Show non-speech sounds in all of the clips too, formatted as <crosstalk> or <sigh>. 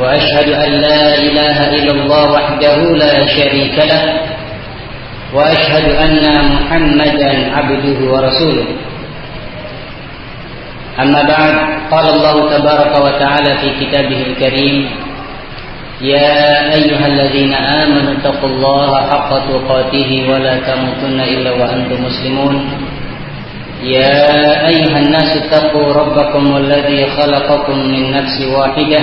وأشهد أن لا إله إلا الله وحده لا شريك له وأشهد أن محمدا عبده ورسوله. أما بعد قال الله تبارك وتعالى في كتابه الكريم يا أيها الذين آمنوا اتقوا الله حق تقاته ولا تموتن إلا وأنتم مسلمون. يا أيها الناس اتقوا ربكم الذي خلقكم من نفس واحدة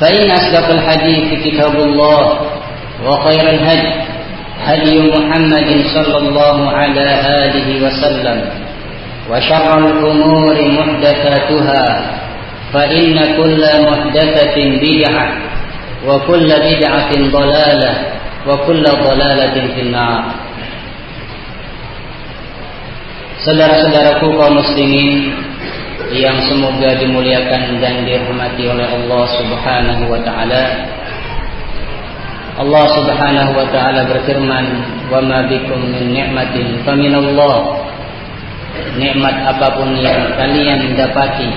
فإن أصدق الحديث كتاب الله وخير الهدي هدي محمد صلى الله على آله وسلم وشر الأمور محدثاتها فإن كل محدثة بدعة وكل بدعة ضلالة وكل ضلالة في النار. Saudara-saudaraku kaum muslimin yang semoga dimuliakan dan dirahmati oleh Allah Subhanahu wa taala. Allah Subhanahu wa taala berfirman, "Wa ma bikum min ni'matin faminallah." Nikmat apapun yang kalian dapati,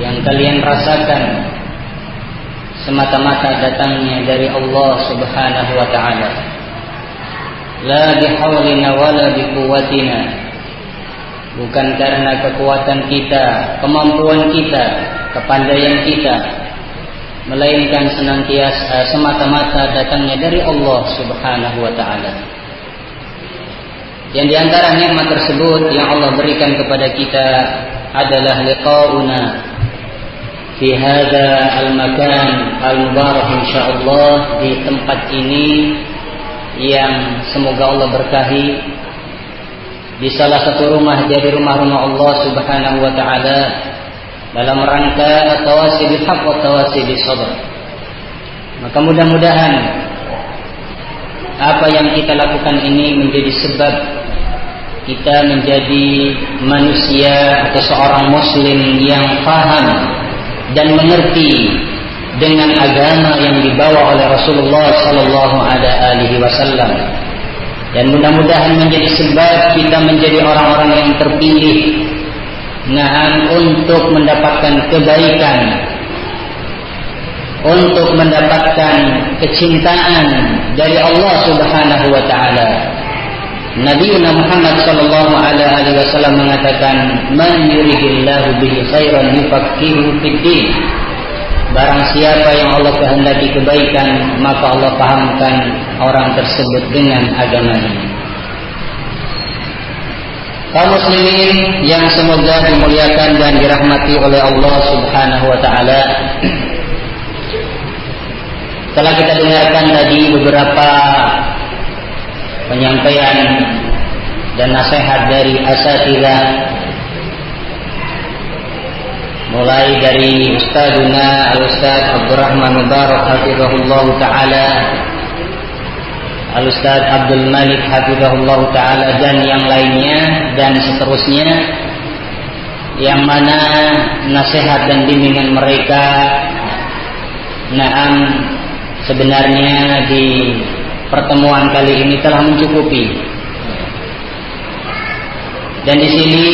yang kalian rasakan semata-mata datangnya dari Allah Subhanahu wa taala. La bihaulina wala biquwwatina bukan karena kekuatan kita, kemampuan kita, kepandaian kita, melainkan senantiasa semata-mata datangnya dari Allah Subhanahu wa taala. Yang di antara nikmat tersebut yang Allah berikan kepada kita adalah liqauna fi hadza al-makan al-mubarak insyaallah di tempat ini yang semoga Allah berkahi di salah satu rumah dari rumah-rumah Allah Subhanahu wa taala dalam rangka tawasi bil haq wa tawasi bis sabr. Maka mudah-mudahan apa yang kita lakukan ini menjadi sebab kita menjadi manusia atau seorang muslim yang paham dan mengerti dengan agama yang dibawa oleh Rasulullah sallallahu alaihi wasallam dan mudah-mudahan menjadi sebab kita menjadi orang-orang yang terpilih. Nah untuk mendapatkan kebaikan. Untuk mendapatkan kecintaan dari Allah Subhanahu wa taala. Nabi Muhammad sallallahu alaihi wasallam mengatakan man yuridillahu bihi khairan yufaqihuhu fid din Barang siapa yang Allah kehendaki kebaikan, maka Allah pahamkan orang tersebut dengan agama ini. Kaum muslimin yang semoga dimuliakan dan dirahmati oleh Allah Subhanahu wa taala. Telah kita dengarkan tadi beberapa penyampaian dan nasihat dari asatidzah mulai dari Ustazuna Al-Ustaz Abdurrahman Mubarak Hafizahullah Ta'ala. Al-Ustaz Abdul Malik Hafizahullah Ta'ala dan yang lainnya dan seterusnya. Yang mana nasihat dan bimbingan mereka naam sebenarnya di pertemuan kali ini telah mencukupi. Dan di sini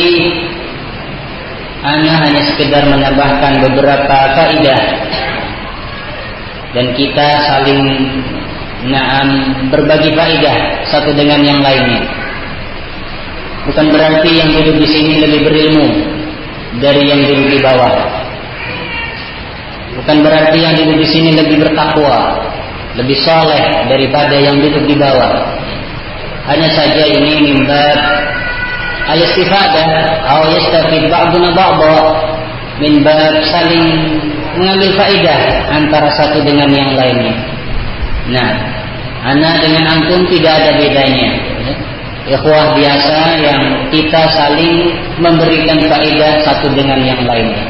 Ana hanya sekedar menambahkan beberapa kaidah dan kita saling naam berbagi kaidah satu dengan yang lainnya. Bukan berarti yang duduk di sini lebih berilmu dari yang duduk di bawah. Bukan berarti yang duduk di sini lebih bertakwa, lebih soleh daripada yang duduk di bawah. Hanya saja ini mimbar al-istifadah atau yastafid ba'duna ba'dha min bab saling mengambil faidah antara satu dengan yang lainnya. Nah, ana dengan antum tidak ada bedanya. Ikhwah biasa yang kita saling memberikan faedah satu dengan yang lainnya.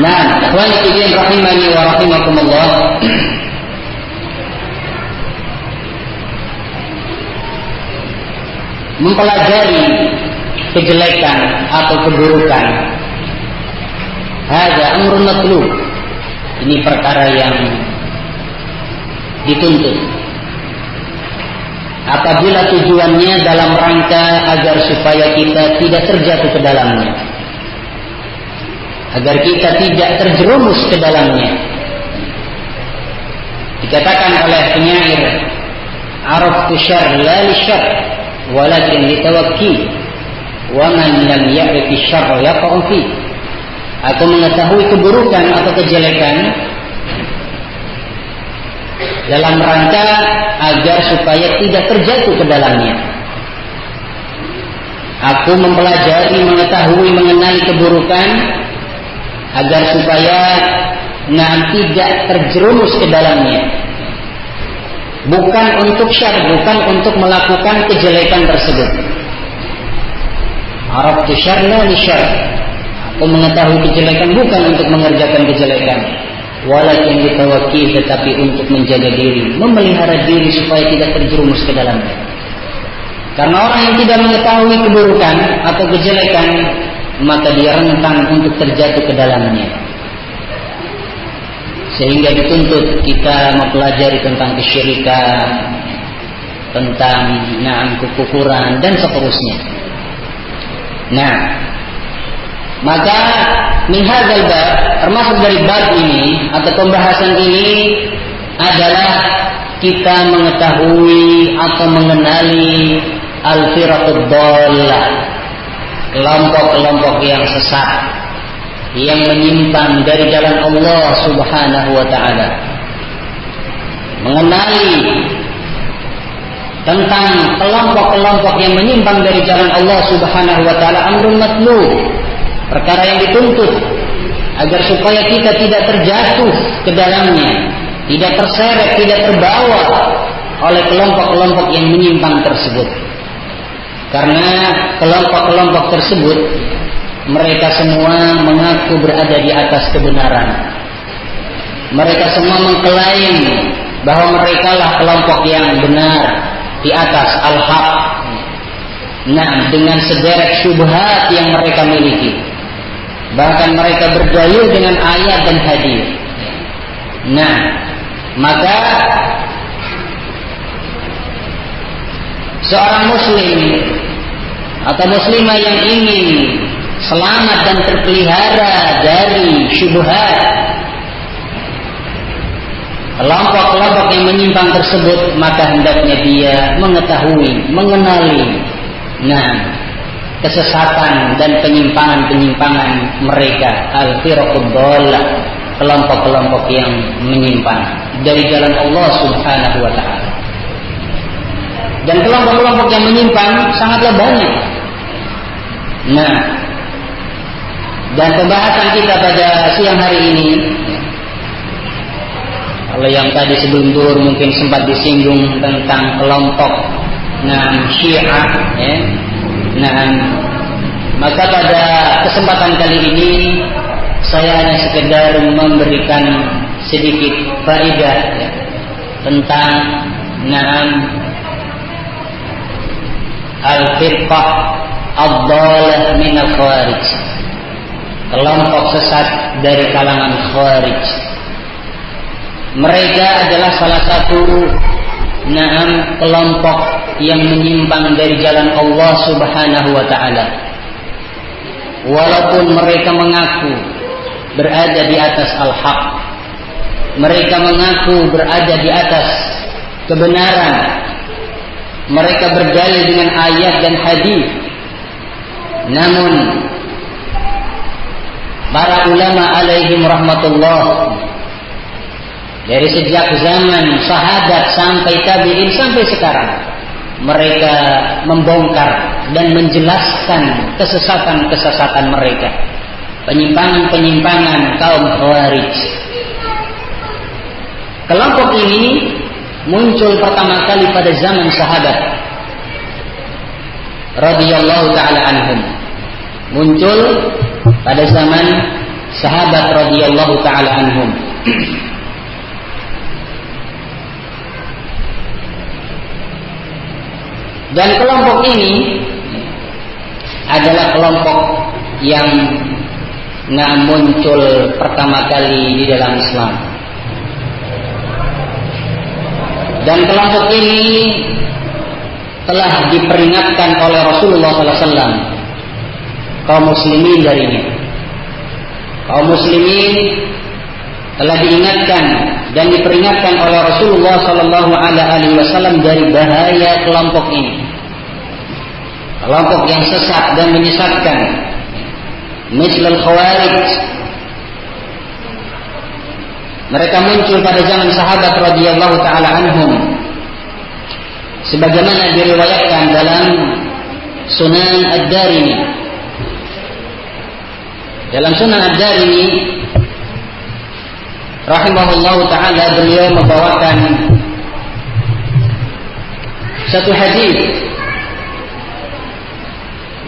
Nah, ikhwan rahimani wa rahimakumullah. Mempelajari kejelekan atau keburukan. Hada amrun matlub. Ini perkara yang dituntut. Apabila tujuannya dalam rangka agar supaya kita tidak terjatuh ke dalamnya. Agar kita tidak terjerumus ke dalamnya. Dikatakan oleh penyair Arab syar la litawakki wa man lam ya'rif syarra yaqa'u fi. Aku mengetahui keburukan atau kejelekan dalam rangka agar supaya tidak terjatuh ke dalamnya. Aku mempelajari mengetahui mengenai keburukan agar supaya nanti tidak terjerumus ke dalamnya bukan untuk syar, bukan untuk melakukan kejelekan tersebut. Arab tu syar la li syar. Aku mengetahui kejelekan bukan untuk mengerjakan kejelekan. Walakin ditawaki tetapi untuk menjaga diri, memelihara diri supaya tidak terjerumus ke dalamnya. Karena orang yang tidak mengetahui keburukan atau kejelekan, maka dia rentan untuk terjatuh ke dalamnya sehingga dituntut kita mempelajari tentang kesyirikan, tentang naam kekufuran dan seterusnya. Nah, maka min hadzal termasuk dari bab ini atau pembahasan ini adalah kita mengetahui atau mengenali al-firaqud kelompok-kelompok yang sesat yang menyimpang dari jalan Allah Subhanahu wa taala. Mengenali tentang kelompok-kelompok yang menyimpang dari jalan Allah Subhanahu wa taala amrun matlu, perkara yang dituntut agar supaya kita tidak terjatuh ke dalamnya, tidak terseret, tidak terbawa oleh kelompok-kelompok yang menyimpang tersebut. Karena kelompok-kelompok tersebut mereka semua mengaku berada di atas kebenaran. Mereka semua mengklaim bahwa mereka lah kelompok yang benar di atas al-haq. Nah, dengan sederet syubhat yang mereka miliki. Bahkan mereka berdalil dengan ayat dan hadis. Nah, maka seorang muslim atau muslimah yang ingin selamat dan terpelihara dari syubhat kelompok-kelompok yang menyimpang tersebut maka hendaknya dia mengetahui, mengenali nah kesesatan dan penyimpangan-penyimpangan mereka al-firqud kelompok-kelompok yang menyimpang dari jalan Allah Subhanahu wa taala. Dan kelompok-kelompok yang menyimpang sangatlah banyak. Nah, dan pembahasan kita pada siang hari ini kalau yang tadi sebelum dur mungkin sempat disinggung tentang kelompok nah Syiah ya. Nah, maka pada kesempatan kali ini saya hanya sekedar memberikan sedikit faedah ya, tentang Naam Al-Firqah Ad-Dalah min Al-Khawarij kelompok sesat dari kalangan Khawarij. Mereka adalah salah satu naam kelompok yang menyimpang dari jalan Allah Subhanahu wa taala. Walaupun mereka mengaku berada di atas al-haq. Mereka mengaku berada di atas kebenaran. Mereka berdalil dengan ayat dan hadis. Namun para ulama alaihim rahmatullah. Dari sejak zaman sahabat sampai tabi'in sampai sekarang mereka membongkar dan menjelaskan kesesatan-kesesatan mereka. Penyimpangan-penyimpangan kaum khawarij. Kelompok ini muncul pertama kali pada zaman sahabat. Radhiyallahu taala anhum muncul pada zaman sahabat radhiyallahu taala anhum. Dan kelompok ini adalah kelompok yang nggak muncul pertama kali di dalam Islam. Dan kelompok ini telah diperingatkan oleh Rasulullah SAW kaum muslimin darinya kaum muslimin telah diingatkan dan diperingatkan oleh Rasulullah Sallallahu Alaihi Wasallam dari bahaya kelompok ini, kelompok yang sesat dan menyesatkan, misal khawarij. Mereka muncul pada zaman sahabat radhiyallahu taala anhum, sebagaimana diriwayatkan dalam Sunan Ad-Darimi. Dalam Sunan Ad-Darimi rahimahullah taala beliau membawakan satu hadis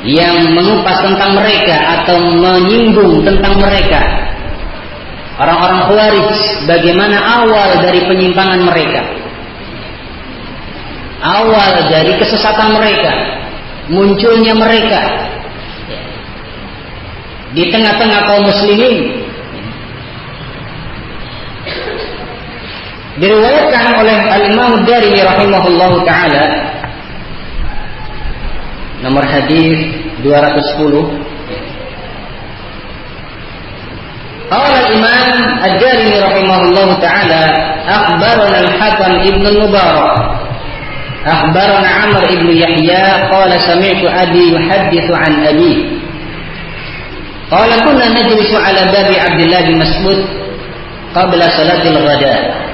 yang mengupas tentang mereka atau menyinggung tentang mereka. Orang-orang khawarij bagaimana awal dari penyimpangan mereka? Awal dari kesesatan mereka munculnya mereka di tengah-tengah kaum muslimin diriwayatkan oleh Al-Imam Darimi rahimahullahu taala nomor hadis 210 قال الإمام الدارمي رحمه الله تعالى أخبرنا الحكم ابن المبارك أخبرنا عمرو بن يحيى قال سمعت أبي يحدث عن أبيه قال كنا نجلس على باب عبد الله بن مسعود قبل صلاة الغداء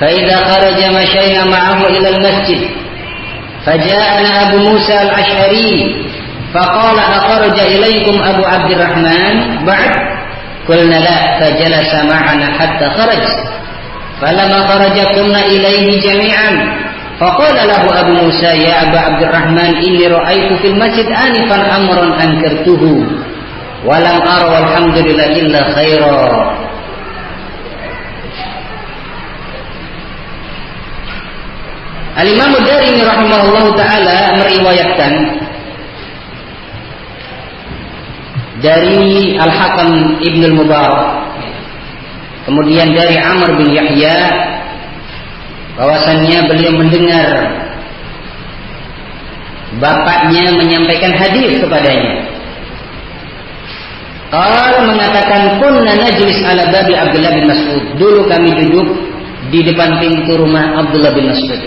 فإذا خرج مشينا معه إلى المسجد فجاءنا أبو موسى الأشعري فقال أخرج إليكم أبو عبد الرحمن بعد قلنا لا فجلس معنا حتى خرج فلما خرج قمنا إليه جميعا فقال له أبو موسى يا أبا عبد الرحمن إني رأيت في المسجد آنفا أمرا أنكرته walam ara walhamdulillah illa khaira. Al-Imam Darimi rahimahullah taala meriwayatkan dari Al-Hakam Ibn Al-Mubarak kemudian dari Amr bin Yahya bahwasannya beliau mendengar bapaknya menyampaikan hadis kepadanya. Qal mengatakan kunna najlis ala babi Abdullah bin Mas'ud. Dulu kami duduk di depan pintu rumah Abdullah bin Mas'ud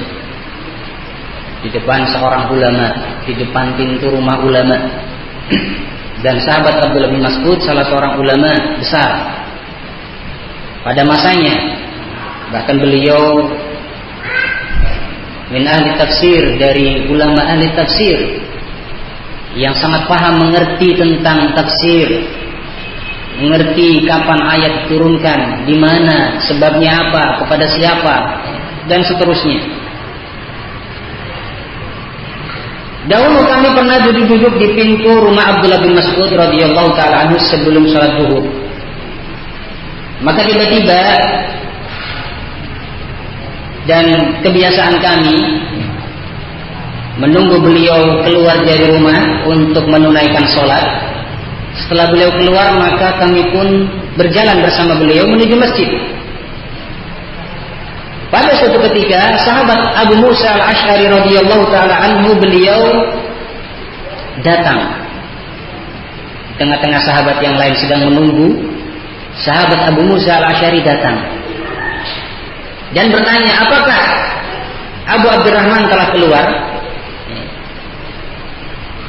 di depan seorang ulama, di depan pintu rumah ulama. <clears throat> Dan sahabat Abdullah bin Mas'ud salah seorang ulama besar pada masanya. Bahkan beliau min ahli tafsir dari ulama ahli tafsir yang sangat paham mengerti tentang tafsir mengerti kapan ayat diturunkan, di mana, sebabnya apa, kepada siapa, dan seterusnya. Dahulu kami pernah duduk-duduk di pintu rumah Abdullah bin Mas'ud radhiyallahu taala anhu sebelum sholat zuhur. Maka tiba-tiba dan kebiasaan kami menunggu beliau keluar dari rumah untuk menunaikan sholat. Setelah beliau keluar maka kami pun berjalan bersama beliau menuju masjid. Pada suatu ketika sahabat Abu Musa al-Ash'ari radhiyallahu taala anhu beliau datang. Tengah-tengah sahabat yang lain sedang menunggu, sahabat Abu Musa al-Ash'ari datang. Dan bertanya, apakah Abu Abdurrahman telah keluar?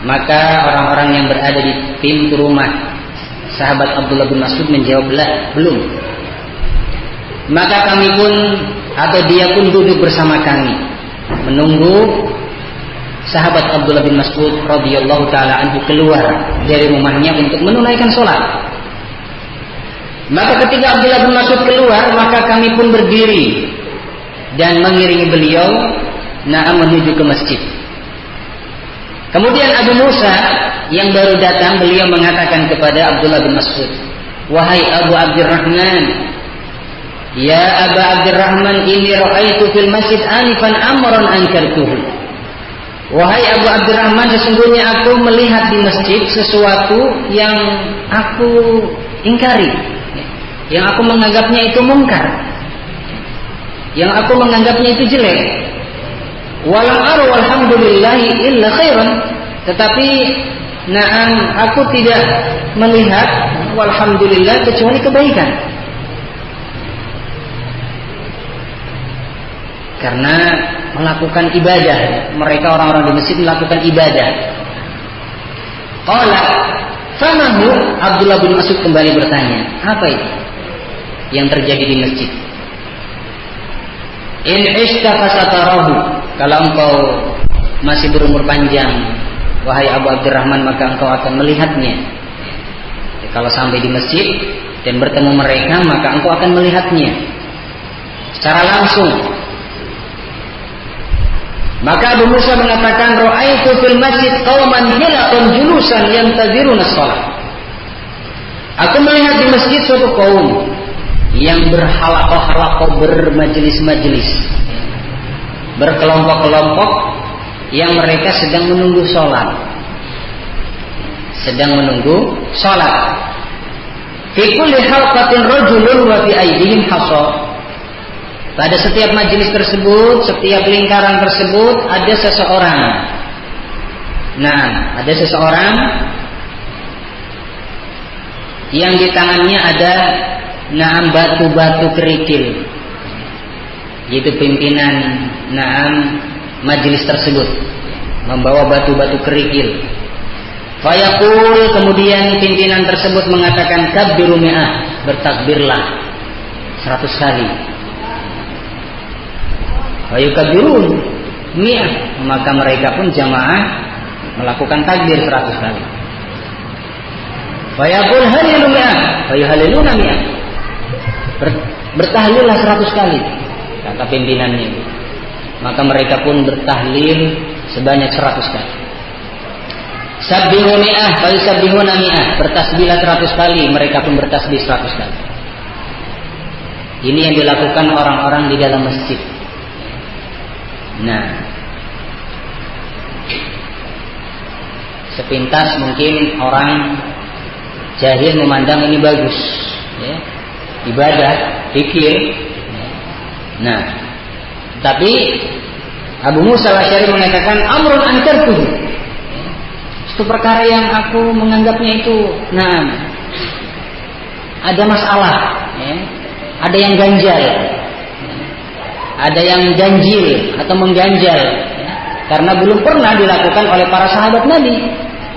Maka orang-orang yang berada di pintu rumah Sahabat Abdullah bin Mas'ud menjawab belum. Maka kami pun atau dia pun duduk bersama kami menunggu sahabat Abdullah bin Mas'ud radhiyallahu taala anhu keluar dari rumahnya untuk menunaikan sholat. Maka ketika Abdullah bin Mas'ud keluar, maka kami pun berdiri dan mengiringi beliau nah menuju ke masjid. Kemudian Abu Musa yang baru datang beliau mengatakan kepada Abdullah bin Mas'ud, "Wahai Abu Abdurrahman, ya Abu Abdurrahman, ini ra'aitu fil masjid anifan amran ankartuhu." Wahai Abu Abdurrahman, sesungguhnya aku melihat di masjid sesuatu yang aku ingkari, yang aku menganggapnya itu mungkar, yang aku menganggapnya itu jelek. Walam aru alhamdulillahi illa khairan. Tetapi Naam, aku tidak melihat walhamdulillah kecuali kebaikan. Karena melakukan ibadah, mereka orang-orang di masjid melakukan ibadah. Qala Famahu Abdullah bin Mas'ud kembali bertanya, apa itu yang terjadi di masjid? In ishta fasatarahu. Kalau engkau masih berumur panjang, wahai Abu Abdurrahman maka engkau akan melihatnya. Ya, kalau sampai di masjid dan bertemu mereka maka engkau akan melihatnya secara langsung. Maka Abu Musa mengatakan ra'aitu fil masjid qauman hilaqun julusan yantaziruna shalah. Aku melihat di masjid suatu kaum yang berhalakoh-halakoh bermajelis-majelis berkelompok-kelompok yang mereka sedang menunggu sholat. Sedang menunggu sholat. Fi halqatin rajulun wa fi aydihim pada setiap majelis tersebut setiap lingkaran tersebut ada seseorang. Nah ada seseorang yang di tangannya ada naam batu-batu kerikil yaitu pimpinan naam majelis tersebut membawa batu-batu kerikil. Fayaqul kemudian pimpinan tersebut mengatakan kabbiru mi'ah, bertakbirlah 100 kali. Fayukabirun mi'ah, maka mereka pun jamaah melakukan takbir 100 kali. Fayaqul halilu mi'ah, fayuhaliluna mi'ah. Bertahlillah 100 kali kata pimpinannya maka mereka pun bertahlil sebanyak 100 kali. Sabbihu mi'ah, kali sabbihuna mi'ah, bertasbihlah 100 kali, mereka pun bertasbih 100 kali. Ini yang dilakukan orang-orang di dalam masjid. Nah, sepintas mungkin orang jahil memandang ini bagus, ya. ibadah, pikir. Nah, tapi Abu Musa al-Asy'ari mengatakan amrun ankartuhu. Itu perkara yang aku menganggapnya itu nah ada masalah ya. Ada yang ganjal. Ada yang ganjil atau mengganjal ya. karena belum pernah dilakukan oleh para sahabat Nabi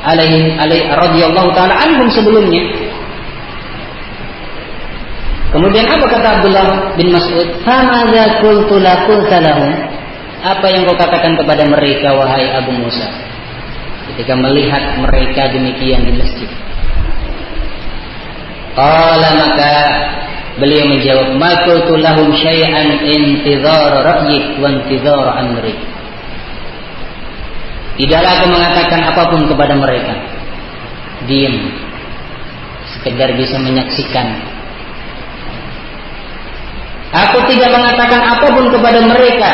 alaihi alaihi radhiyallahu taala anhum sebelumnya. Kemudian apa kata Abdullah bin Mas'ud? Famadza qultu lahum? Apa yang kau katakan kepada mereka wahai Abu Musa? Ketika melihat mereka demikian di masjid. Qala maka beliau menjawab, "Ma qultu lahum syai'an intidhar ra'yik wa intidhar amri." Tidaklah aku mengatakan apa pun kepada mereka. Diam. Sekedar bisa menyaksikan Aku tidak mengatakan apa pun kepada mereka.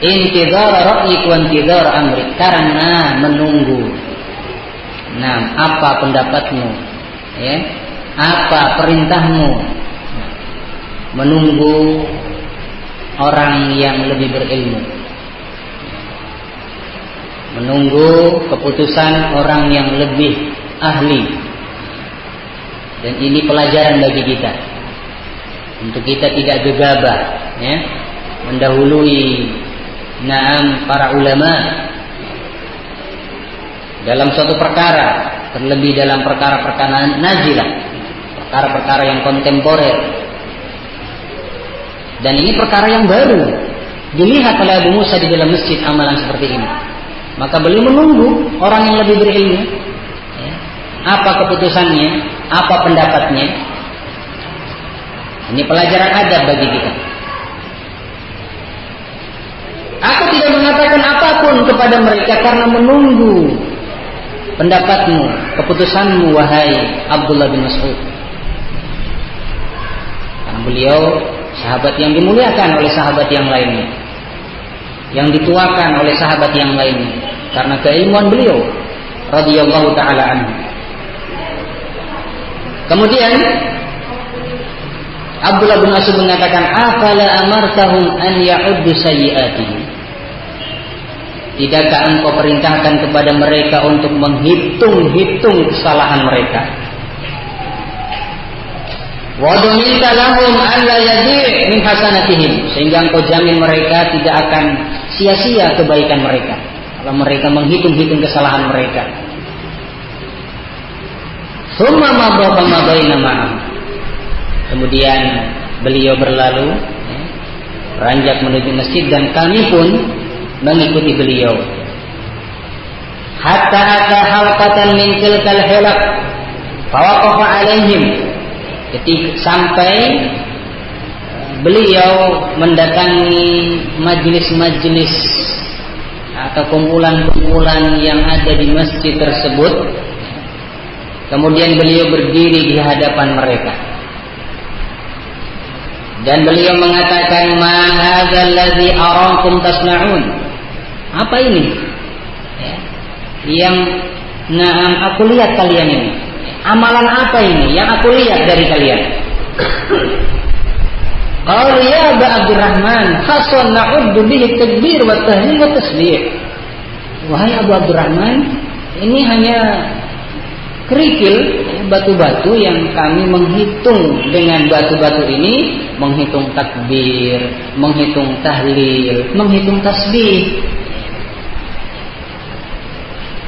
Intidhar ra'yik wa intidhar amrik karena menunggu. Nah, apa pendapatmu? Ya. Apa perintahmu? Menunggu orang yang lebih berilmu. Menunggu keputusan orang yang lebih ahli dan ini pelajaran bagi kita untuk kita tidak gegabah ya mendahului naam para ulama dalam suatu perkara terlebih dalam perkara-perkara nazilah, perkara-perkara yang kontemporer. Dan ini perkara yang baru. Dilihat oleh Abu Musa di dalam masjid amalan seperti ini. Maka beliau menunggu orang yang lebih berilmu. Ya. Apa keputusannya, apa pendapatnya. Ini pelajaran adab bagi kita. Aku tidak mengatakan apa pun kepada mereka karena menunggu pendapatmu, keputusanmu wahai Abdullah bin Mas'ud. Karena beliau sahabat yang dimuliakan oleh sahabat yang lainnya. Yang dituakan oleh sahabat yang lainnya karena keilmuan beliau radhiyallahu taala anhu. Kemudian Abdullah bin Mas'ud mengatakan, "Afala amartahum an ya'uddu sayyi'atihim?" Tidakkah engkau perintahkan kepada mereka untuk menghitung-hitung kesalahan mereka? Waduminta lahum alla min hasanatihim sehingga engkau jamin mereka tidak akan sia-sia kebaikan mereka kalau mereka menghitung-hitung kesalahan mereka. Summa mababa mabaina ma'am. Kemudian beliau berlalu ya, beranjak menuju masjid dan kami pun mengikuti beliau. Hatta ata halqatan min tilkal hilaq fawaqafa alaihim ketika sampai beliau mendatangi majelis-majelis atau kumpulan-kumpulan yang ada di masjid tersebut kemudian beliau berdiri di hadapan mereka dan beliau mengatakan ma hadzal ladzi arakum tasna'un apa ini? Ya. Yang nah aku lihat kalian ini. Amalan apa ini yang aku lihat dari kalian? Kalau ya Abu Abdurrahman, hasan na'uddu bihi takbir wa tahlil wa tasbih. Wahai Abu Abdurrahman, ini hanya kerikil batu-batu yang kami menghitung dengan batu-batu ini menghitung takbir, menghitung tahlil, menghitung tasbih.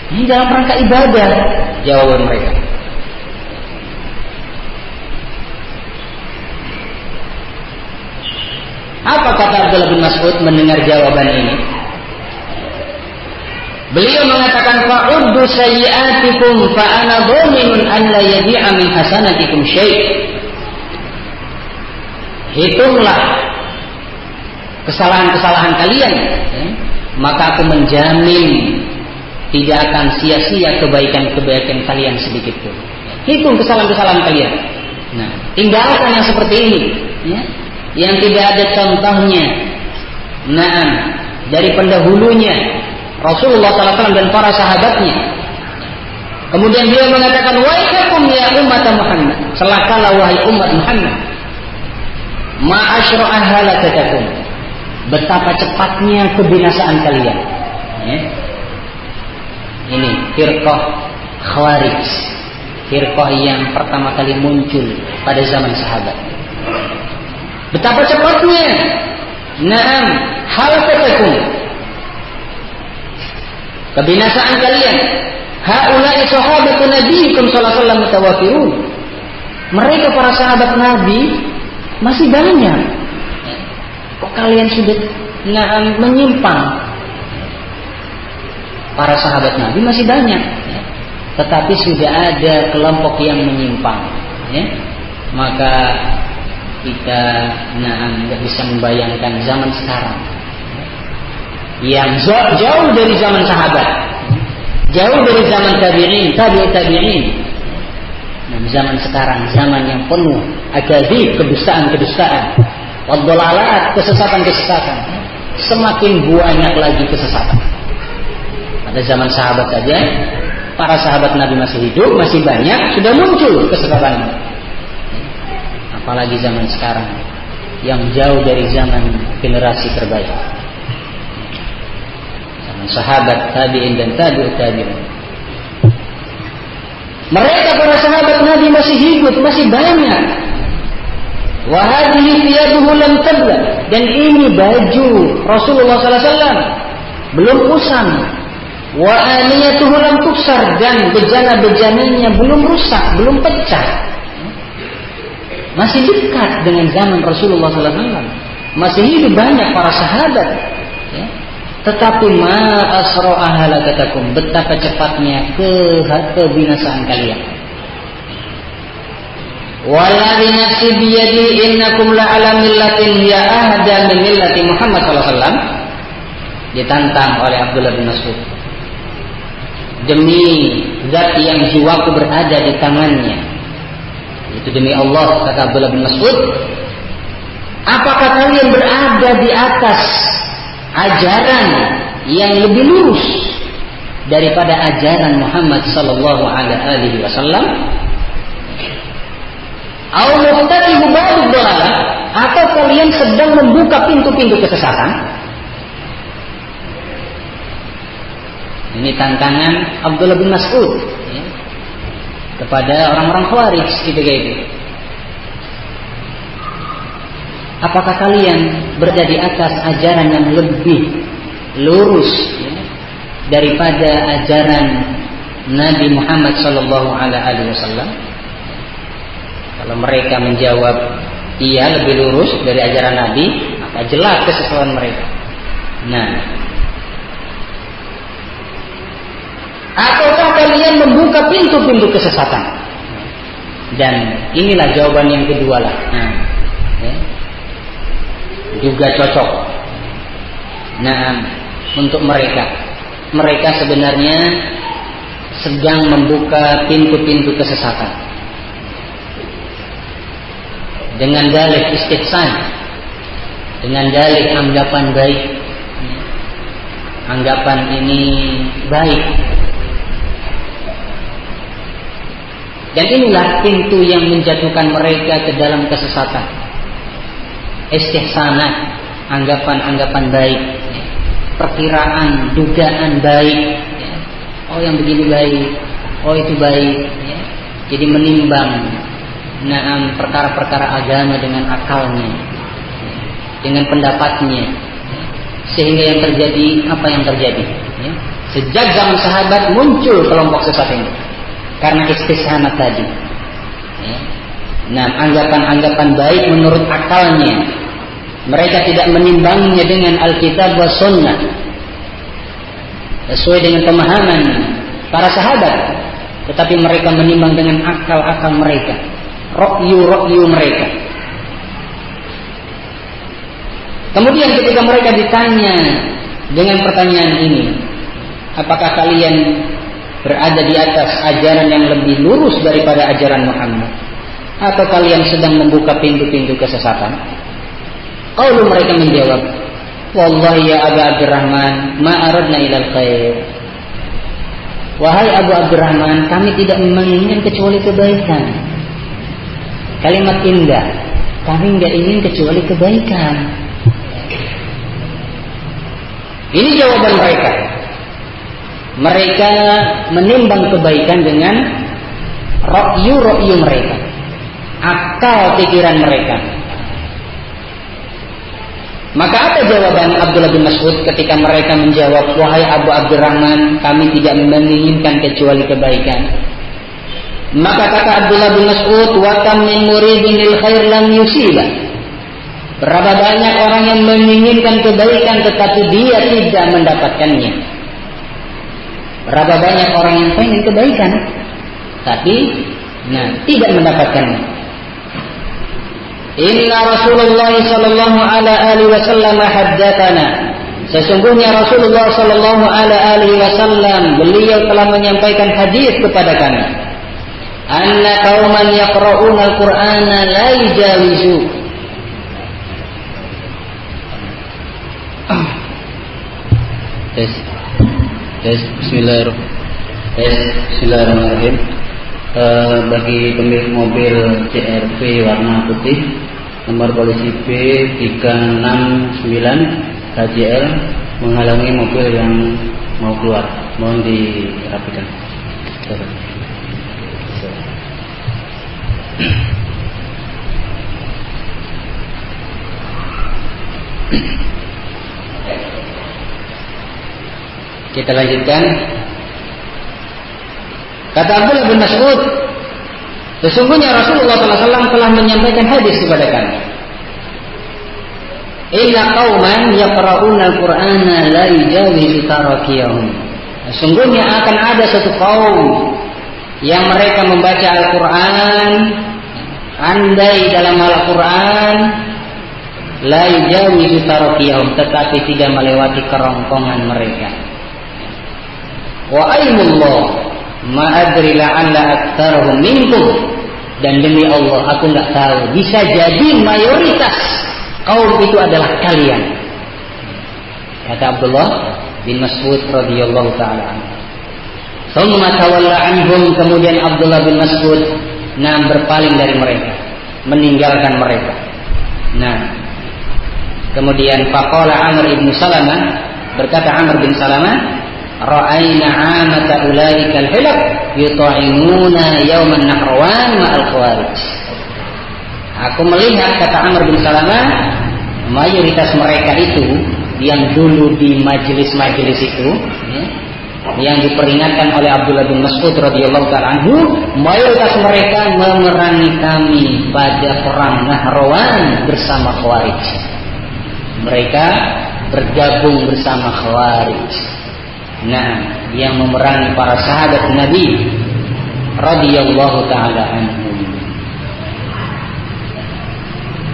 Ini dalam rangka ibadah jawaban mereka. Apa kata Abdullah bin Mas'ud mendengar jawaban ini? Beliau mengatakan fa'uddu sayyi'atikum fa ana dhaminun an la yadi'a min hasanatikum syai'. Hitunglah kesalahan-kesalahan kalian, ya. maka aku menjamin tidak akan sia-sia kebaikan-kebaikan kalian sedikit pun. Hitung kesalahan-kesalahan kalian. Nah, tinggalkan yang seperti ini, ya. Yang tidak ada contohnya. Nah, dari pendahulunya Rasulullah SAW dan para sahabatnya. Kemudian dia mengatakan, Waihakum ya umat Muhammad. Celakalah wahai umat Muhammad. Ma'asyra'a halakatakum. Betapa cepatnya kebinasaan kalian. Ya ini firqah khawarij firqah yang pertama kali muncul pada zaman sahabat betapa cepatnya naam hal katakum kebinasaan kalian. Haulai sahabatu nabiikum sallallahu alaihi wasallam mereka para sahabat nabi masih banyak. Kok kalian sudah naam menyimpang? Para sahabat Nabi masih banyak, ya. tetapi sudah ada kelompok yang menyimpang, ya. maka kita nah bisa membayangkan zaman sekarang yang jauh dari zaman sahabat, jauh dari zaman tabi'in, tabi'ut tabi'in. Dan zaman sekarang zaman yang penuh agadi kedustaan-kedustaan, wadolalat kesesatan-kesesatan. Semakin banyak lagi kesesatan. Pada zaman sahabat saja, para sahabat Nabi masih hidup, masih banyak, sudah muncul kesesatan. Apalagi zaman sekarang yang jauh dari zaman generasi terbaik. Sahabat, tabi'in dan tabi'ut tabi'in. Mereka para sahabat Nabi masih hidup, masih banyak. Wahadihi thiyabuhu lam dan ini baju Rasulullah SAW belum usang Wa aniyatuhu lam tuksar dan bejana-bejananya belum rusak, belum pecah. Masih dekat dengan zaman Rasulullah SAW. Masih hidup banyak para sahabat. Tetapi ma asro'a halakatakum. Betapa cepatnya ke kebinasaan kalian. Walladhi nafsi biyadi innakum la'ala millatin ya ahda min millati Muhammad SAW. Ditantang oleh Abdullah bin Mas'ud. Demi zat yang jiwaku berada di tangannya. Itu demi Allah kata Abdullah bin Mas'ud. Apakah kalian berada di atas ajaran yang lebih lurus daripada ajaran Muhammad sallallahu alaihi wasallam? atau kalian sedang membuka pintu-pintu kesesatan? Ini tantangan Abdullah bin Mas'ud ya, kepada orang-orang Khawarij ketika itu. Apakah kalian berada di atas ajaran yang lebih lurus daripada ajaran Nabi Muhammad Sallallahu Alaihi Wasallam? Kalau mereka menjawab iya lebih lurus dari ajaran Nabi, maka jelas kesesatan mereka. Nah, ataukah kalian membuka pintu-pintu kesesatan? Dan inilah jawaban yang kedua lah. Nah, ya juga cocok. Nah, untuk mereka, mereka sebenarnya sedang membuka pintu-pintu kesesatan dengan dalih istihsan, dengan dalih anggapan baik, anggapan ini baik. Dan inilah pintu yang menjatuhkan mereka ke dalam kesesatan istihsanat, anggapan-anggapan baik, perkiraan, dugaan baik. Oh yang begini baik, oh itu baik. Jadi menimbang naam perkara-perkara agama dengan akalnya, dengan pendapatnya, sehingga yang terjadi apa yang terjadi. Sejak zaman sahabat muncul kelompok sesat ini karena istihsanat tadi. Nah, anggapan-anggapan baik menurut akalnya. Mereka tidak menimbangnya dengan Alkitab wa Sunnah. Sesuai dengan pemahaman para sahabat. Tetapi mereka menimbang dengan akal-akal mereka. Rokyu-rokyu mereka. Kemudian ketika mereka ditanya dengan pertanyaan ini. Apakah kalian berada di atas ajaran yang lebih lurus daripada ajaran Muhammad? atau kalian sedang membuka pintu-pintu kesesatan? Kalau mereka menjawab, Wallahi ya Abu Abdurrahman, ma aradna ilal khair. Wahai Abu Abdurrahman, kami tidak menginginkan kecuali kebaikan. Kalimat indah, kami tidak ingin kecuali kebaikan. Ini jawaban mereka. Mereka menimbang kebaikan dengan rokyu-rokyu mereka akal pikiran mereka. Maka apa jawaban Abdullah bin Mas'ud ketika mereka menjawab, Wahai Abu Abdurrahman, kami tidak menginginkan kecuali kebaikan. Maka kata Abdullah bin Mas'ud, Watam min muridin khair lam yusiba. Berapa banyak orang yang menginginkan kebaikan tetapi dia tidak mendapatkannya. Berapa banyak orang yang ingin kebaikan tapi nah tidak mendapatkannya. Inna Rasulullah sallallahu alaihi wasallam haddatsana. Sesungguhnya Rasulullah sallallahu alaihi wasallam beliau telah menyampaikan hadis kepada kami. Anna qauman yaqra'una al-Qur'ana la yujawizu Tes. Tes. Bismillahirrahmanirrahim. Bismillahirrahmanirrahim. Uh, bagi pemilik mobil CRV warna putih nomor polisi B 369 KJL menghalangi mobil yang mau keluar. Mohon dirapikan. Kita lanjutkan. Kata Abdullah bin Mas'ud, sesungguhnya Rasulullah SAW telah menyampaikan hadis kepada kami. Inna qauman yaqra'una al-Qur'ana la yujawizu tarakiyahum. Sesungguhnya akan ada satu kaum yang mereka membaca Al-Quran andai dalam Al-Quran la yujawizu tarakiyahum tetapi tidak melewati kerongkongan mereka wa aimullah ma adri la'alla aktsarahum minkum. Dan demi Allah aku nggak tahu. Bisa jadi mayoritas kaum itu adalah kalian. Kata Abdullah bin Mas'ud radhiyallahu taala Thumma tawalla anhum kemudian Abdullah bin Mas'ud nah berpaling dari mereka. Meninggalkan mereka. Nah kemudian faqala Amr bin Salamah berkata Amr bin Salamah ra'ayna 'amata ulaikal hilak yuta'inuna yauman nahrawan ma'al khawarij. Aku melihat kata Amr bin Salamah mayoritas mereka itu yang dulu di majelis-majelis itu ya, yang diperingatkan oleh Abdullah bin Mas'ud radhiyallahu taala anhu mayoritas mereka memerangi kami pada perang Nahrawan bersama Khawarij mereka bergabung bersama Khawarij Nah, yang memerangi para sahabat Nabi radhiyallahu taala anhum.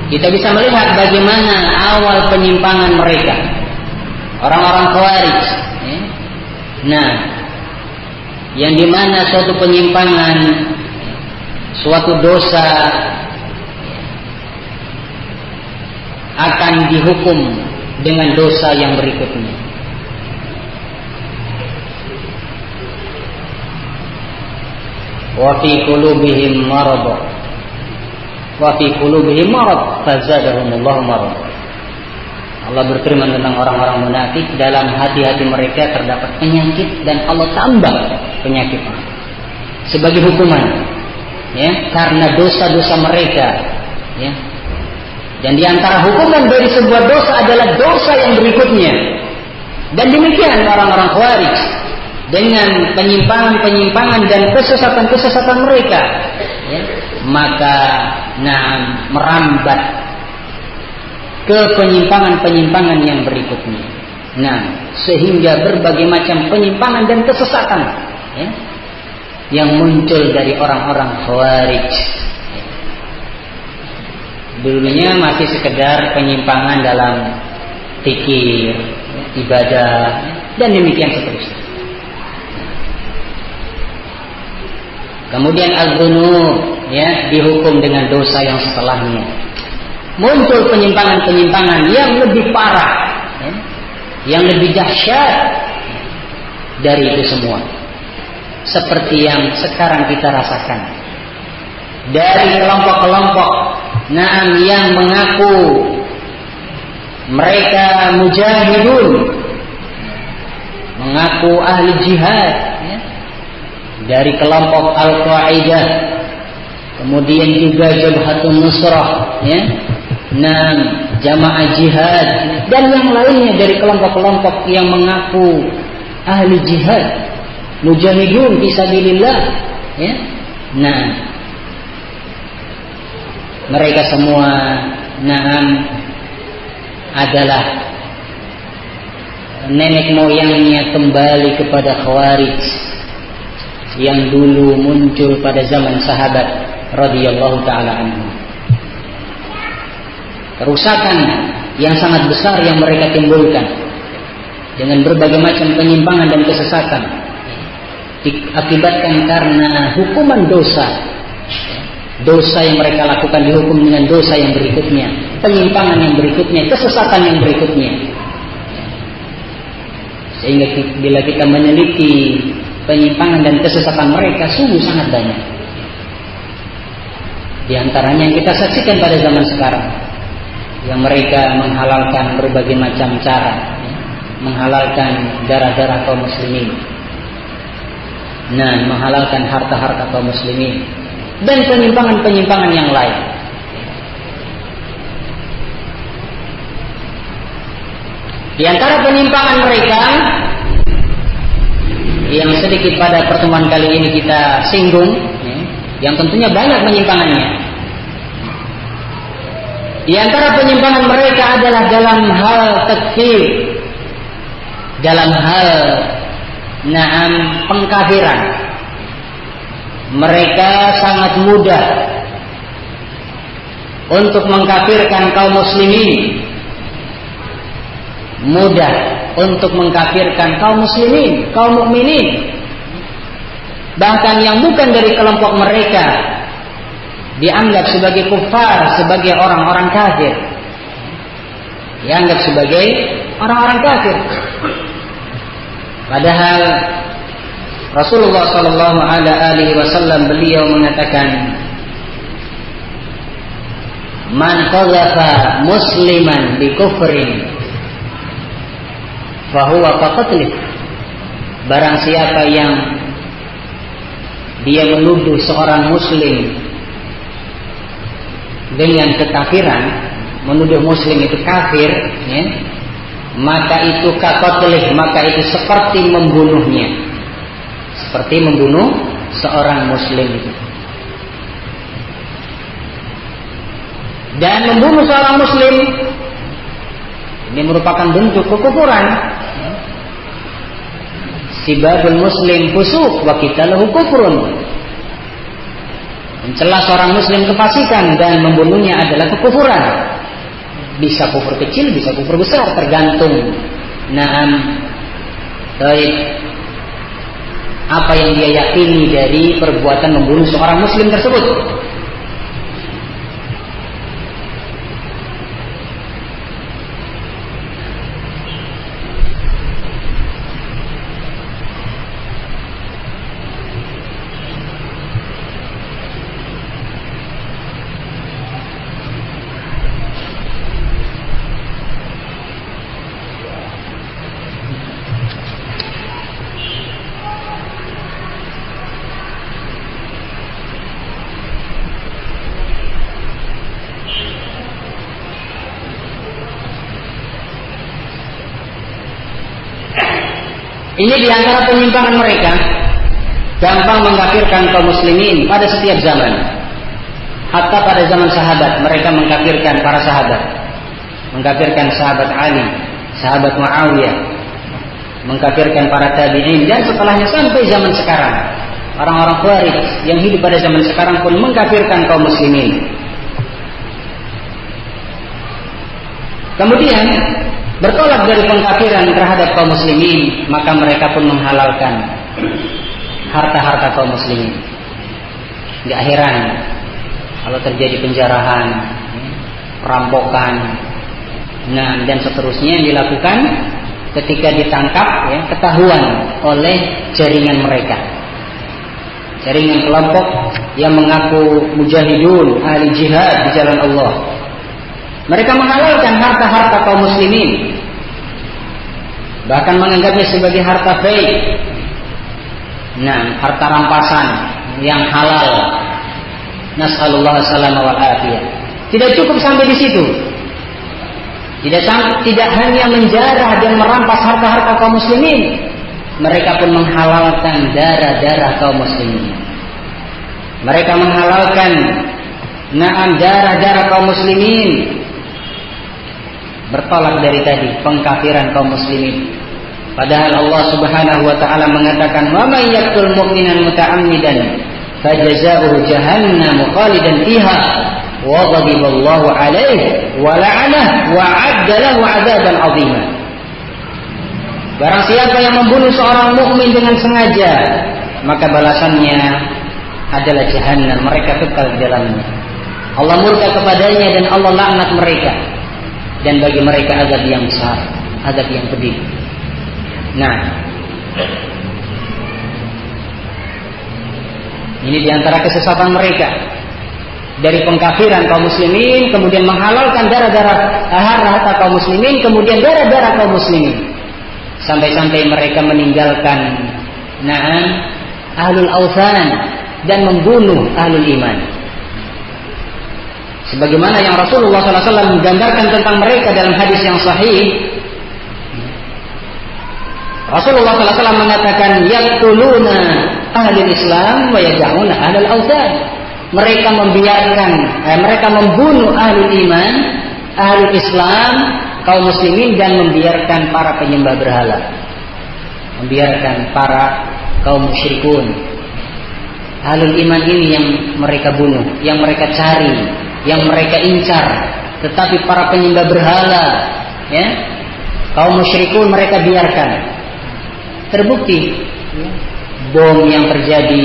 Kita bisa melihat bagaimana awal penyimpangan mereka. Orang-orang Khawarij. Ya. Nah, yang di mana suatu penyimpangan, suatu dosa akan dihukum dengan dosa yang berikutnya. Wa fi qulubihim marad. Wa fi qulubihim marad. Fazadahumullahu Allah berfirman tentang orang-orang munafik dalam hati-hati mereka terdapat penyakit dan Allah tambah penyakit. Sebagai hukuman ya karena dosa-dosa mereka ya. Dan di antara hukuman dari sebuah dosa adalah dosa yang berikutnya. Dan demikian orang-orang khawarij dengan penyimpangan-penyimpangan dan kesesatan-kesesatan mereka ya, maka nah merambat ke penyimpangan-penyimpangan yang berikutnya. Nah sehingga berbagai macam penyimpangan dan kesesatan ya, yang muncul dari orang-orang khawarij. Dulunya masih sekedar penyimpangan dalam fikir ibadah dan demikian seterusnya Kemudian az-dzunub ya dihukum dengan dosa yang setelahnya. Muncul penyimpangan-penyimpangan yang lebih parah, ya, yang lebih dahsyat dari itu semua. Seperti yang sekarang kita rasakan. Dari kelompok-kelompok Naam yang mengaku mereka mujahidun mengaku ahli jihad dari kelompok Al-Qaeda kemudian juga Jabhatun Nusrah ya enam jamaah jihad dan yang lainnya dari kelompok-kelompok yang mengaku ahli jihad mujahidun fisabilillah ya nah mereka semua naam adalah nenek moyangnya kembali kepada khawarij yang dulu muncul pada zaman sahabat radhiyallahu taala anhu. Kerusakan yang sangat besar yang mereka timbulkan dengan berbagai macam penyimpangan dan kesesatan diakibatkan karena hukuman dosa dosa yang mereka lakukan dihukum dengan dosa yang berikutnya penyimpangan yang berikutnya kesesatan yang berikutnya sehingga bila kita meneliti penyimpangan dan kesesatan mereka sungguh sangat banyak. Di antaranya yang kita saksikan pada zaman sekarang, yang mereka menghalalkan berbagai macam cara, ya, menghalalkan darah-darah kaum muslimin, nah, menghalalkan harta-harta kaum muslimin, dan penyimpangan-penyimpangan yang lain. Di antara penyimpangan mereka yang sedikit pada pertemuan kali ini kita singgung, ya, yang tentunya banyak penyimpangannya. Di antara penyimpangan mereka adalah dalam hal takfir, dalam hal naam pengkafiran. Mereka sangat mudah untuk mengkafirkan kaum muslimin. Mudah untuk mengkafirkan kaum muslimin, kaum mukminin. Bahkan yang bukan dari kelompok mereka dianggap sebagai kufar, sebagai orang-orang kafir. Dianggap sebagai orang-orang kafir. Padahal Rasulullah Shallallahu Alaihi Wasallam beliau mengatakan, "Man qadhafa musliman bi kufrin, fahuwa faqatlih." Barang siapa yang dia menuduh seorang muslim dengan kekafiran, menuduh muslim itu kafir, ya, maka itu kakotlih, maka itu seperti membunuhnya, seperti membunuh seorang muslim. Dan membunuh seorang muslim ini merupakan bentuk kekufuran. Sibabul muslim fusuk wa lahu kufrun. Mencela seorang muslim kefasikan dan membunuhnya adalah kekufuran. Bisa kufur kecil, bisa kufur besar, tergantung naam baik apa yang dia yakini dari perbuatan membunuh seorang muslim tersebut. Ini di antara penyimpangan mereka gampang mengkafirkan kaum muslimin pada setiap zaman. Hatta pada zaman sahabat mereka mengkafirkan para sahabat. Mengkafirkan sahabat Ali, sahabat Muawiyah, mengkafirkan para tabi'in dan setelahnya sampai zaman sekarang. Orang-orang Khawarij yang hidup pada zaman sekarang pun mengkafirkan kaum muslimin. Kemudian bertolak dari pengkafiran terhadap kaum muslimin, maka mereka pun menghalalkan harta-harta kaum muslimin. Gak heran kalau terjadi penjarahan, perampokan, nah dan seterusnya yang dilakukan ketika ditangkap ya, ketahuan oleh jaringan mereka. Jaringan kelompok yang mengaku mujahidun, ahli jihad di jalan Allah mereka menghalalkan harta-harta kaum muslimin. Bahkan menganggapnya sebagai harta baik. Nah, harta rampasan yang halal. Nasallallahu alaihi wa afiyah. Tidak cukup sampai di situ. Tidak tidak hanya menjarah dan merampas harta-harta kaum muslimin, mereka pun menghalalkan darah-darah kaum muslimin. Mereka menghalalkan naam darah-darah kaum muslimin bertolak dari tadi pengkafiran kaum muslimin. Padahal Allah Subhanahu wa taala mengatakan, "Wa may yaqtul mu'minan muta'ammidan fajaza'uhu jahannam khalidan fiha wa ghadiballahu 'alaihi wa la'anahu wa 'adda lahu 'adzaban 'azima." Barang siapa yang membunuh seorang mukmin dengan sengaja, maka balasannya adalah jahanam, mereka kekal di dalamnya. Allah murka kepadanya dan Allah laknat mereka dan bagi mereka azab yang besar, azab yang pedih. Nah, ini di antara kesesatan mereka dari pengkafiran kaum muslimin, kemudian menghalalkan darah-darah harta kaum muslimin, kemudian darah-darah kaum muslimin, sampai-sampai mereka meninggalkan na'am ahlul awthan dan membunuh ahlul iman. Sebagaimana yang Rasulullah SAW menggambarkan tentang mereka dalam hadis yang sahih. Rasulullah SAW mengatakan yaqtuluna ahli Islam wa yad'una ahli al Mereka membiarkan, eh, mereka membunuh ahli iman, ahli Islam, kaum muslimin dan membiarkan para penyembah berhala. Membiarkan para kaum musyrikun. Ahlul iman ini yang mereka bunuh, yang mereka cari, yang mereka incar. Tetapi para penyembah berhala, ya, kaum musyrikun mereka biarkan terbukti bom yang terjadi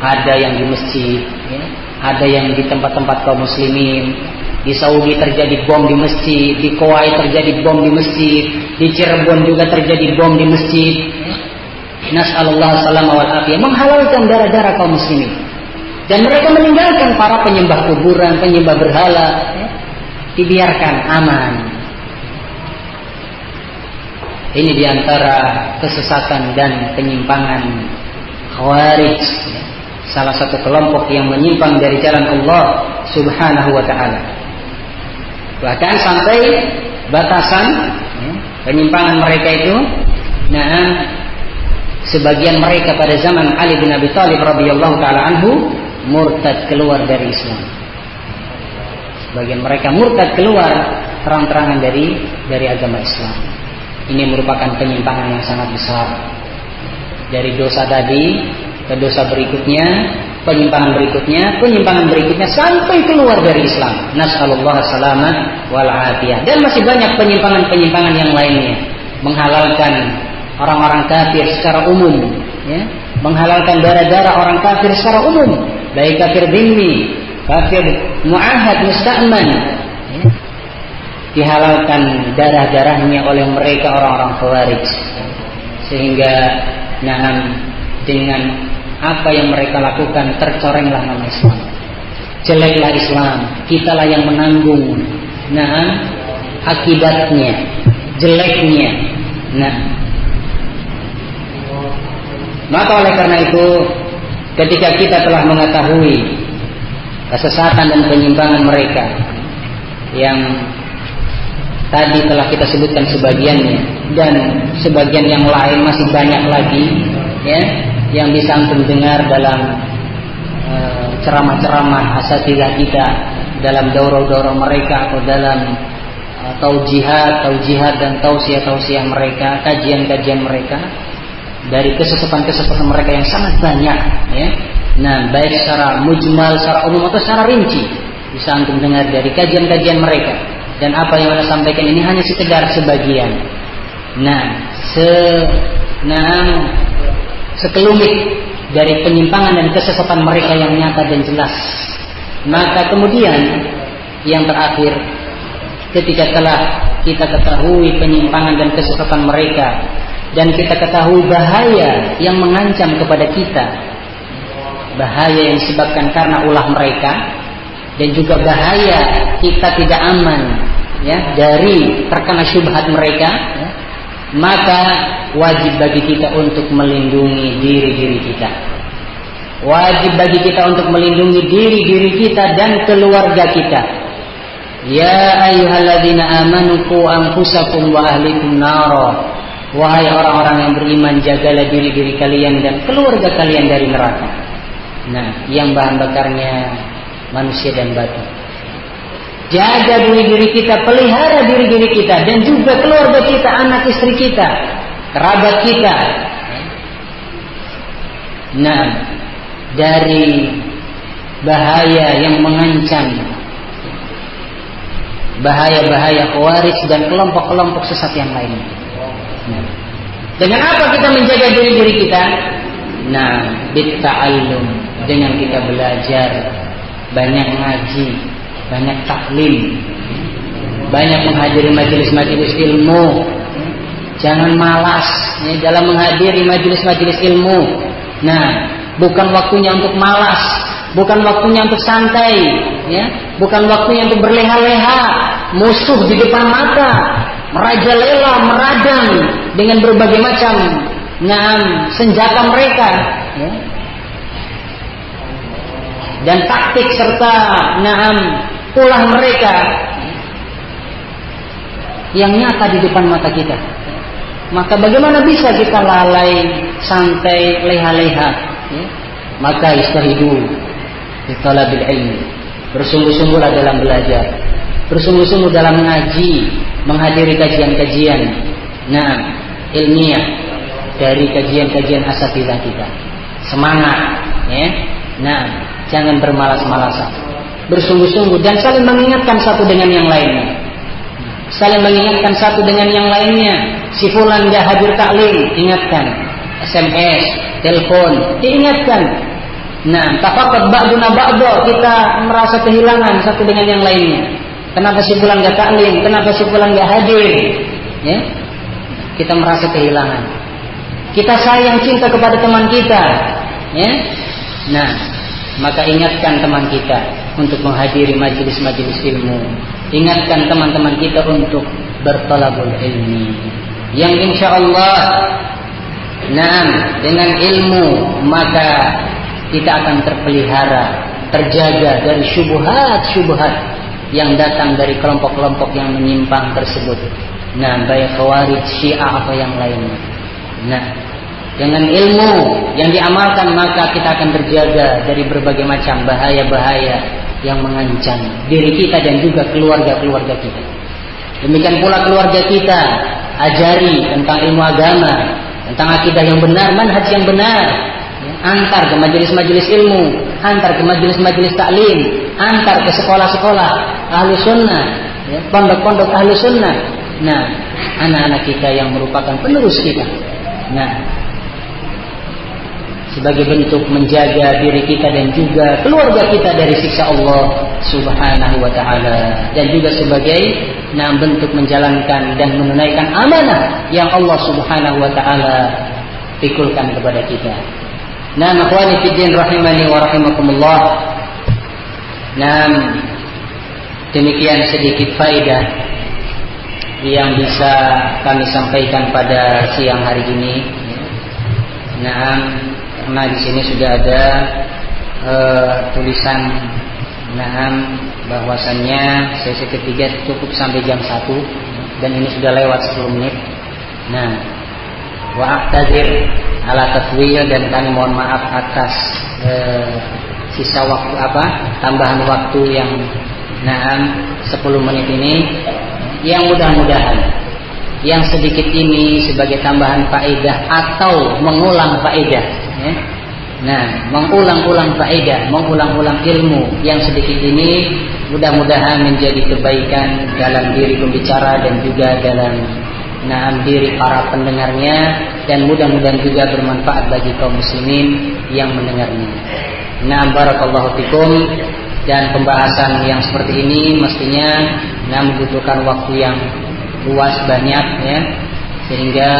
ada yang di masjid ya, ada yang di tempat-tempat kaum muslimin di Saudi terjadi bom di masjid di Kuwait terjadi bom di masjid di Cirebon juga terjadi bom di masjid ya. Nas'alullah salam wal afiyah menghalalkan darah-darah kaum muslimin dan mereka meninggalkan para penyembah kuburan, penyembah berhala ya, dibiarkan aman ini di antara kesesatan dan penyimpangan khawarij. Salah satu kelompok yang menyimpang dari jalan Allah subhanahu wa ta'ala. Bahkan sampai batasan ya, penyimpangan mereka itu. Nah, sebagian mereka pada zaman Ali bin Abi Thalib radhiyallahu taala anhu murtad keluar dari Islam. Sebagian mereka murtad keluar terang-terangan dari dari agama Islam. Ini merupakan penyimpangan yang sangat besar. Dari dosa tadi ke dosa berikutnya, penyimpangan berikutnya, penyimpangan berikutnya sampai keluar dari Islam. Nasallallahu salamat wal afiyah. Dan masih banyak penyimpangan-penyimpangan yang lainnya. Menghalalkan orang-orang kafir secara umum, ya. Menghalalkan darah-darah orang kafir secara umum, baik kafir dhimmi, kafir muahad musta'man, dihalalkan darah-darahnya oleh mereka orang-orang khawarij. Sehingga nanam dengan apa yang mereka lakukan tercorenglah nama Islam. Jeleklah Islam. Kitalah yang menanggung. Nah akibatnya jeleknya. Nah. Maka oleh karena itu ketika kita telah mengetahui kesesatan dan penyimpangan mereka yang Tadi telah kita sebutkan sebagiannya dan sebagian yang lain masih banyak lagi ya yang bisa antum dengar dalam uh, ceramah-ceramah asatidah kita dalam daurah-daurah mereka atau dalam uh, taujihat, taujihat dan tausiah-tausiah mereka, kajian-kajian mereka dari kesesatan-kesesatan mereka yang sangat banyak ya. Nah, baik secara mujmal, secara umum atau secara rinci bisa antum dengar dari kajian-kajian mereka dan apa yang anda sampaikan ini hanya sekedar sebagian. Nah, se nah, sekelumit dari penyimpangan dan kesesatan mereka yang nyata dan jelas. Maka kemudian yang terakhir ketika telah kita ketahui penyimpangan dan kesesatan mereka dan kita ketahui bahaya yang mengancam kepada kita. Bahaya yang disebabkan karena ulah mereka. Dan juga bahaya kita tidak aman ya dari terkena syubhat mereka ya, maka wajib bagi kita untuk melindungi diri-diri kita. Wajib bagi kita untuk melindungi diri-diri kita dan keluarga kita. Ya ayyuhalladzina amanu qu anfusakum wa ahlikum nara wahai orang-orang yang beriman jagalah diri-diri kalian dan keluarga kalian dari neraka nah yang bahan bakarnya manusia dan batu Jaga diri diri kita, pelihara diri diri kita dan juga keluarga kita, anak istri kita, kerabat kita. Nah, dari bahaya yang mengancam bahaya-bahaya khawarij dan kelompok-kelompok sesat yang lainnya. Dengan apa kita menjaga diri diri kita? Nah, bitta'allum dengan kita belajar banyak ngaji, banyak taklim, banyak menghadiri majelis-majelis ilmu. Jangan malas ya, dalam menghadiri majelis-majelis ilmu. Nah, bukan waktunya untuk malas, bukan waktunya untuk santai, ya, bukan waktunya untuk berleha-leha, musuh di depan mata, merajalela, meradang dengan berbagai macam nah, senjata mereka, ya. dan taktik serta naam ulah mereka yang nyata di depan mata kita. maka bagaimana bisa kita lalai, santai, leha-leha? Ya? Maka istahidu di talabil ilmi. Bersungguh-sungguhlah dalam belajar. Bersungguh-sungguh dalam mengaji, menghadiri kajian-kajian. Nah, ilmiah dari kajian-kajian asatidah kita. Semangat, ya. Nah, jangan bermalas-malasan. Bersungguh-sungguh dan saling mengingatkan satu dengan yang lainnya saling mengingatkan satu dengan yang lainnya. Si fulan gak hadir taklim, ingatkan. SMS, telepon, diingatkan. Nah, tafakat ba'duna ba'do, kita merasa kehilangan satu dengan yang lainnya. Kenapa si fulan gak taklim? Kenapa si fulan gak hadir? Ya? Kita merasa kehilangan. Kita sayang cinta kepada teman kita. Ya? Nah, maka ingatkan teman kita untuk menghadiri majelis-majelis ilmu ingatkan teman-teman kita untuk bertolabul ilmi yang insya Allah nah dengan ilmu maka kita akan terpelihara terjaga dari syubhat-syubhat yang datang dari kelompok-kelompok yang menyimpang tersebut nah baik khawarij syiah atau yang lainnya nah dengan ilmu yang diamalkan maka kita akan terjaga dari berbagai macam bahaya-bahaya yang mengancam diri kita dan juga keluarga-keluarga kita. Demikian pula keluarga kita ajari tentang ilmu agama, tentang akidah yang benar, manhaj yang benar. Antar ke majelis-majelis ilmu, antar ke majelis-majelis taklim, antar ke sekolah-sekolah ahlu sunnah, ya, pondok-pondok ahlu sunnah. Nah, anak-anak kita yang merupakan penerus kita. Nah, sebagai bentuk menjaga diri kita dan juga keluarga kita dari siksa Allah Subhanahu wa taala dan juga sebagai nah bentuk menjalankan dan menunaikan amanah yang Allah Subhanahu wa taala pikulkan kepada kita. Nah, akhwani fiddin rahimani wa rahimakumullah. Nah, demikian sedikit faedah yang bisa kami sampaikan pada siang hari ini. Nah, karena di sini sudah ada uh, tulisan Naam bahwasannya sesi ketiga cukup sampai jam 1 dan ini sudah lewat 10 menit. Nah, wa ala tatwil dan kami mohon maaf atas uh, sisa waktu apa? tambahan waktu yang naam 10 menit ini yang mudah-mudahan yang sedikit ini sebagai tambahan faedah atau mengulang faedah Ya. Nah, mengulang-ulang faedah, mengulang-ulang ilmu yang sedikit ini mudah-mudahan menjadi kebaikan dalam diri pembicara dan juga dalam nah diri para pendengarnya dan mudah-mudahan juga bermanfaat bagi kaum muslimin yang mendengarnya. Nah, barakallahu fikum dan pembahasan yang seperti ini mestinya nah membutuhkan waktu yang luas banyak ya sehingga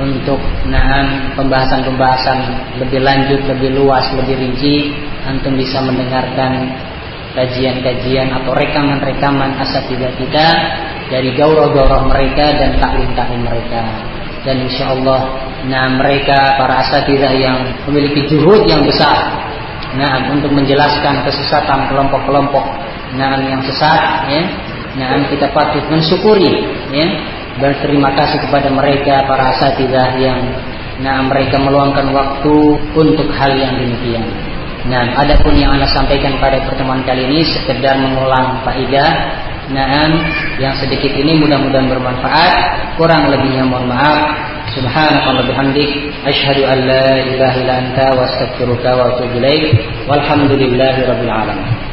untuk nahan pembahasan-pembahasan lebih lanjut, lebih luas, lebih rinci, antum bisa mendengarkan kajian-kajian atau rekaman-rekaman asatidah kita dari gaurah-gaurah mereka dan taklim-taklim mereka. Dan insya Allah, nah mereka para asatidah yang memiliki juhud yang besar, nah untuk menjelaskan kesesatan kelompok-kelompok nah yang sesat, ya, nah kita patut mensyukuri, ya, berterima kasih kepada mereka para asatidah yang nah mereka meluangkan waktu untuk hal yang demikian. Nah, adapun yang anda sampaikan pada pertemuan kali ini sekedar mengulang faidah. Nah, yang sedikit ini mudah-mudahan bermanfaat. Kurang lebihnya mohon maaf. سبحانك اللهم وبحمدك أشهد أن لا إله إلا أنت وأستغفرك وأتوب إليك والحمد لله رب العالمين.